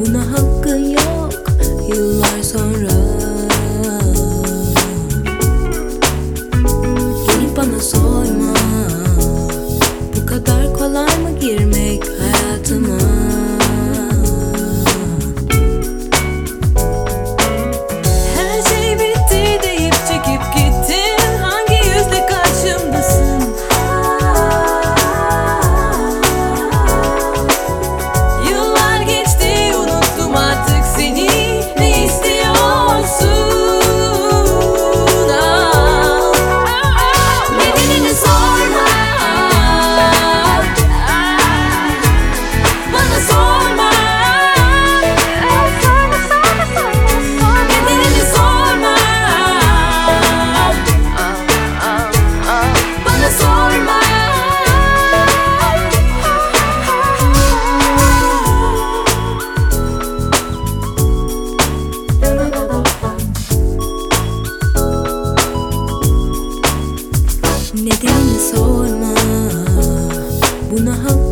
不能不能哼。